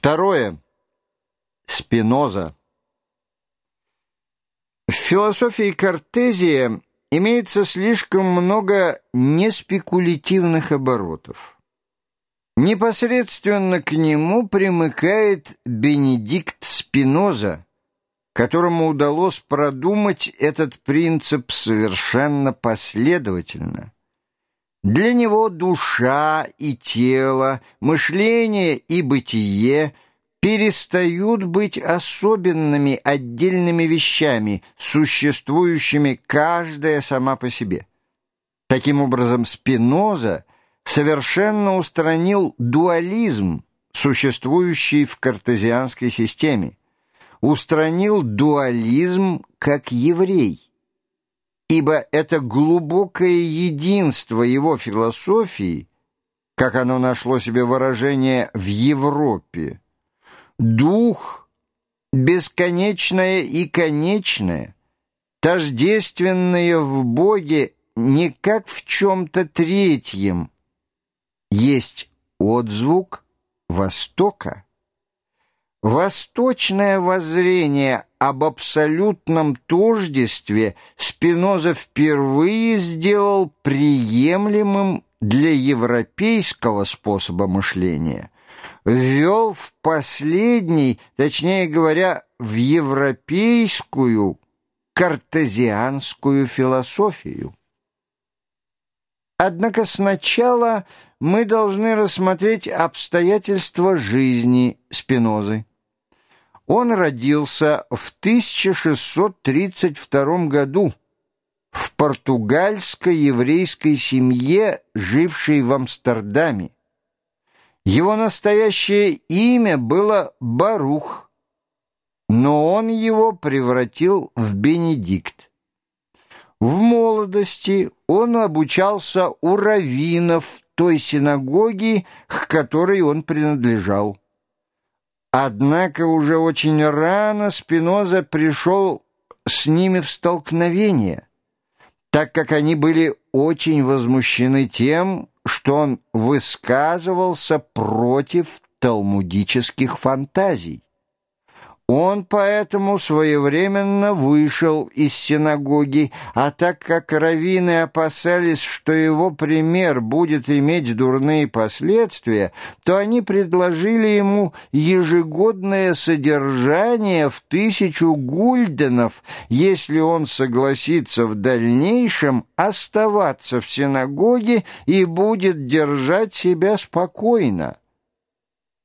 Второе. Спиноза. В философии Кортезия имеется слишком много неспекулятивных оборотов. Непосредственно к нему примыкает Бенедикт Спиноза, которому удалось продумать этот принцип совершенно последовательно. Для него душа и тело, мышление и бытие перестают быть особенными отдельными вещами, существующими каждая сама по себе. Таким образом, Спиноза совершенно устранил дуализм, существующий в картезианской системе, устранил дуализм как еврей ибо это глубокое единство его философии, как оно нашло себе выражение в Европе, дух бесконечное и конечное, тождественное в Боге не как в чем-то третьем, есть отзвук Востока. Восточное воззрение об абсолютном тождестве Спиноза впервые сделал приемлемым для европейского способа мышления, ввел в последний, точнее говоря, в европейскую картезианскую философию. Однако сначала мы должны рассмотреть обстоятельства жизни Спинозы. Он родился в 1632 году в португальской еврейской семье, жившей в Амстердаме. Его настоящее имя было Барух, но он его превратил в Бенедикт. В молодости он обучался у раввинов той синагоги, к которой он принадлежал. Однако уже очень рано Спиноза пришел с ними в столкновение, так как они были очень возмущены тем, что он высказывался против талмудических фантазий. Он поэтому своевременно вышел из синагоги, а так как раввины опасались, что его пример будет иметь дурные последствия, то они предложили ему ежегодное содержание в тысячу гульденов, если он согласится в дальнейшем оставаться в синагоге и будет держать себя спокойно.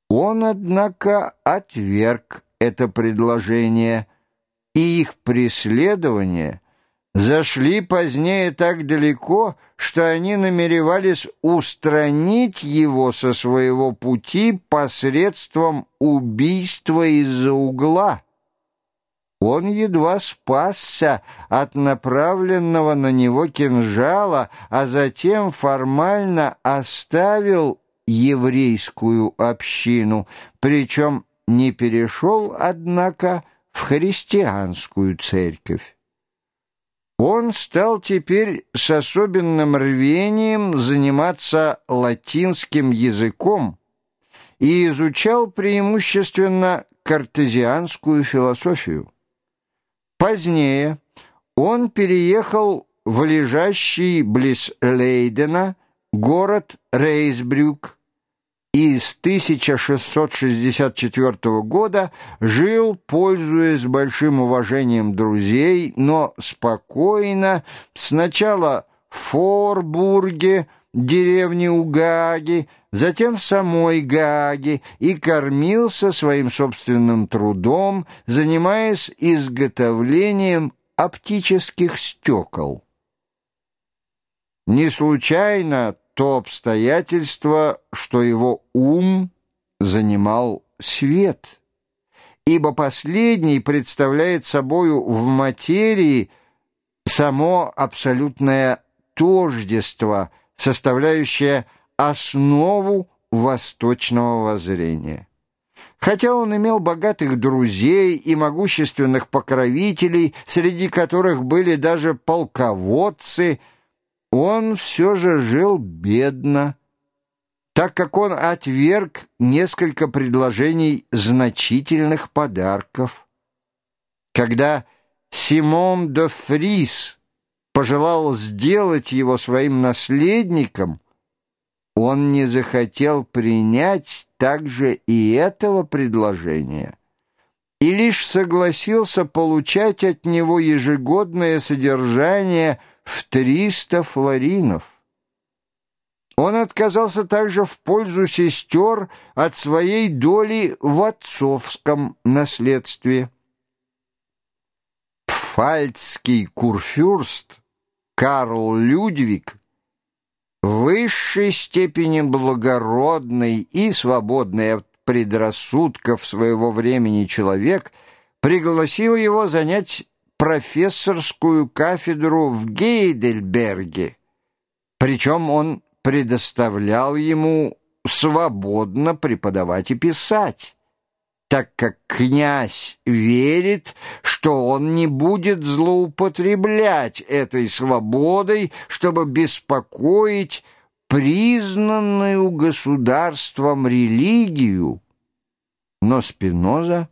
Он, однако, отверг это предложение, и их преследование зашли позднее так далеко, что они намеревались устранить его со своего пути посредством убийства из-за угла. Он едва спасся от направленного на него кинжала, а затем формально оставил еврейскую общину, причем не перешел, однако, в христианскую церковь. Он стал теперь с особенным рвением заниматься латинским языком и изучал преимущественно картезианскую философию. Позднее он переехал в лежащий близ Лейдена город Рейсбрюк, и с 1664 года жил, пользуясь большим уважением друзей, но спокойно, сначала в Форбурге, деревне у Гаги, затем в самой Гаге и кормился своим собственным трудом, занимаясь изготовлением оптических стекол. Не случайно то обстоятельство, что его ум занимал свет, ибо последний представляет собою в материи само абсолютное тождество, составляющее основу восточного воззрения. Хотя он имел богатых друзей и могущественных покровителей, среди которых были даже полководцы – он все же жил бедно, так как он отверг несколько предложений значительных подарков. Когда Симон де Фрис пожелал сделать его своим наследником, он не захотел принять также и этого предложения и лишь согласился получать от него ежегодное содержание в 300 флоринов. Он отказался также в пользу сестер от своей доли в отцовском наследстве. Пфальцкий курфюрст Карл Людвиг высшей степени благородный и свободный от предрассудков своего времени человек пригласил его занять профессорскую кафедру в Гейдельберге. Причем он предоставлял ему свободно преподавать и писать, так как князь верит, что он не будет злоупотреблять этой свободой, чтобы беспокоить признанную государством религию. Но Спиноза,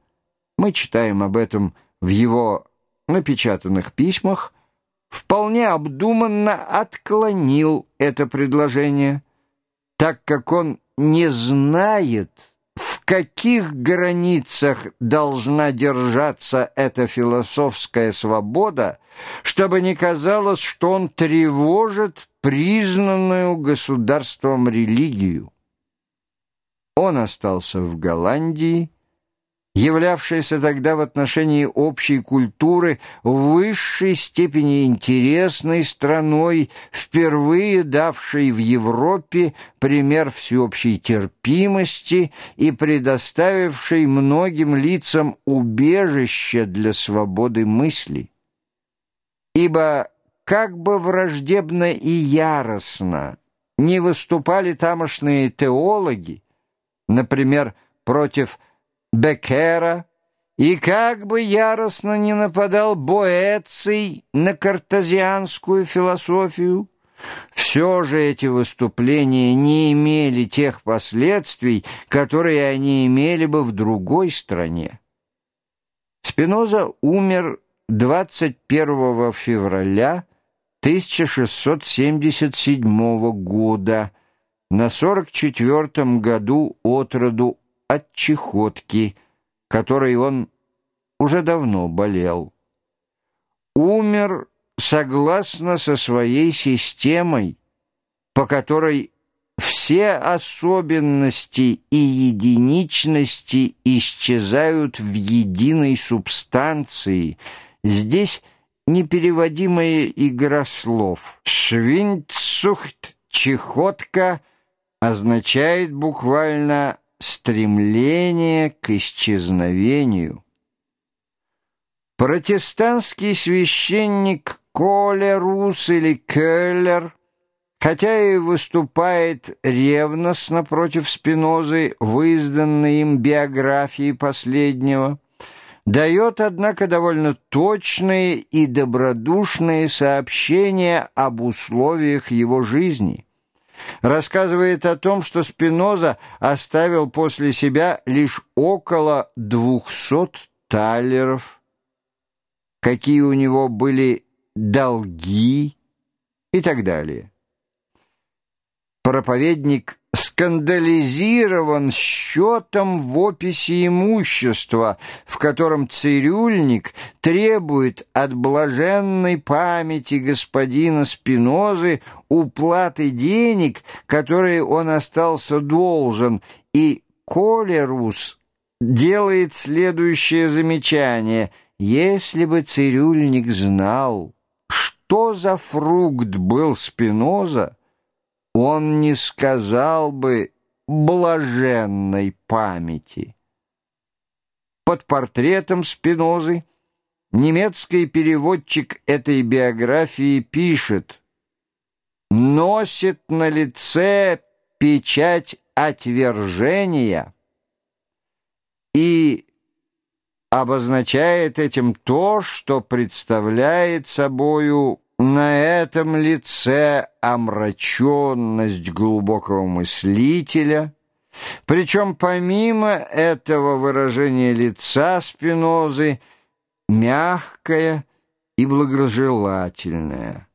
мы читаем об этом в его напечатанных письмах, вполне обдуманно отклонил это предложение, так как он не знает, в каких границах должна держаться эта философская свобода, чтобы не казалось, что он тревожит признанную государством религию. Он остался в Голландии, являвшаяся тогда в отношении общей культуры высшей степени интересной страной, впервые давшей в Европе пример всеобщей терпимости и предоставившей многим лицам убежище для свободы мысли. Ибо как бы враждебно и яростно не выступали тамошные теологи, например, против Беккера, и как бы яростно не нападал Боэций на картезианскую философию, все же эти выступления не имели тех последствий, которые они имели бы в другой стране. Спиноза умер 21 февраля 1677 года на 44 году от роду от чехотки, которой он уже давно болел. Умер согласно со своей системой, по которой все особенности и единичности исчезают в единой субстанции. Здесь непереводимая игра слов. «Швинцухт» — «чехотка» означает буквально стремление к исчезновению. Протестантский священник Колерус или Келлер, хотя и выступает ревностно против Спинозы в изданной им биографии последнего, дает, однако, довольно точные и добродушные сообщения об условиях его жизни – рассказывает о том, что Спиноза оставил после себя лишь около двухсот талеров, какие у него были долги и так далее. Проповедник скандализирован счетом в описи имущества, в котором цирюльник требует от блаженной памяти господина Спинозы уплаты денег, которые он остался должен, и Колерус делает следующее замечание. Если бы цирюльник знал, что за фрукт был Спиноза, он не сказал бы блаженной памяти. Под портретом Спинозы немецкий переводчик этой биографии пишет «Носит на лице печать отвержения» и обозначает этим то, что представляет собою На этом лице омраченность глубокого мыслителя, причем помимо этого выражения лица Спинозы мягкое и благожелательное.